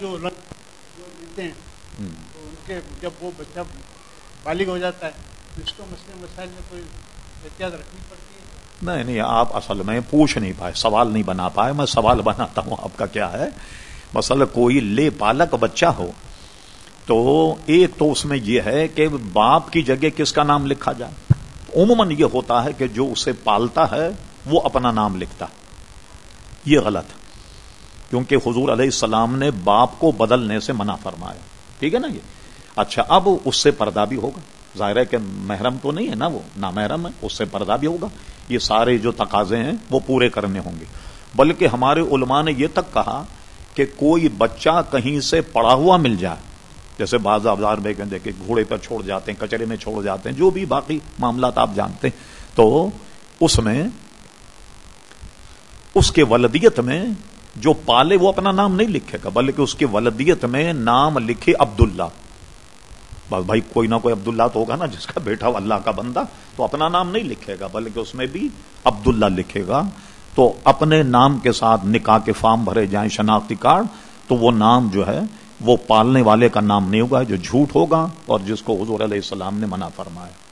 جو ہیں۔ تو ان کے جب وہ بچہ بالغ ہو جاتا ہے تو اس کو مسئلے مسائل میں کوئی احتیاط رکھنی پڑتی ہے؟ نہیں نہیں آپ اصل میں پوچھ نہیں پائے سوال نہیں بنا پائے میں سوال بناتا ہوں آپ کا کیا ہے۔ مسئلہ کوئی لے پالک بچہ ہو تو ایک تو اس میں یہ ہے کہ باپ کی جگہ کس کا نام لکھا جائے۔ عموماً یہ ہوتا ہے کہ جو اسے پالتا ہے وہ اپنا نام لکھتا ہے۔ یہ غلط۔ ہے کیونکہ حضور علیہ السلام نے باپ کو بدلنے سے منع فرمایا۔ ٹھیک ہے نا یہ؟ اچھا اب اس سے پردہ بھی ہوگا۔ ظاہر ہے کہ محرم تو نہیں ہے نا وہ، نامحرم ہے، اس سے پردہ بھی ہوگا۔ یہ سارے جو تقاضے ہیں وہ پورے کرنے ہوں گے۔ بلکہ ہمارے علماء نے یہ تک کہا کہ کوئی بچہ کہیں سے پڑا ہوا مل جائے۔ جیسے بعض افزار میں کہتے ہیں کہ گھوڑے پر چھوڑ جاتے ہیں، کچرے میں چھوڑ جاتے ہیں، جو بھی باقی معاملات آپ جانتے ہیں۔ تو اس میں، اس کے ولدیت میں جو پالے وہ اپنا نام نہیں لکھے گا، بلکہ اس کی ولدیت میں نام لکھے عبداللہ۔ بس بھائی، کوئی نہ کوئی عبداللہ تو ہوگا نا، جس کا بیٹا ہو، اللہ کا بندہ، تو اپنا نام نہیں لکھے گا، بلکہ اس میں بھی عبداللہ لکھے گا۔ تو اپنے نام کے ساتھ نکاح کے فارم بھرے جائیں، شناختی کارڈ، تو وہ نام جو ہے، وہ پالنے والے کا نام نہیں ہوگا، جو جھوٹ ہوگا اور جس کو حضور علیہ السلام نے منع فرمایا۔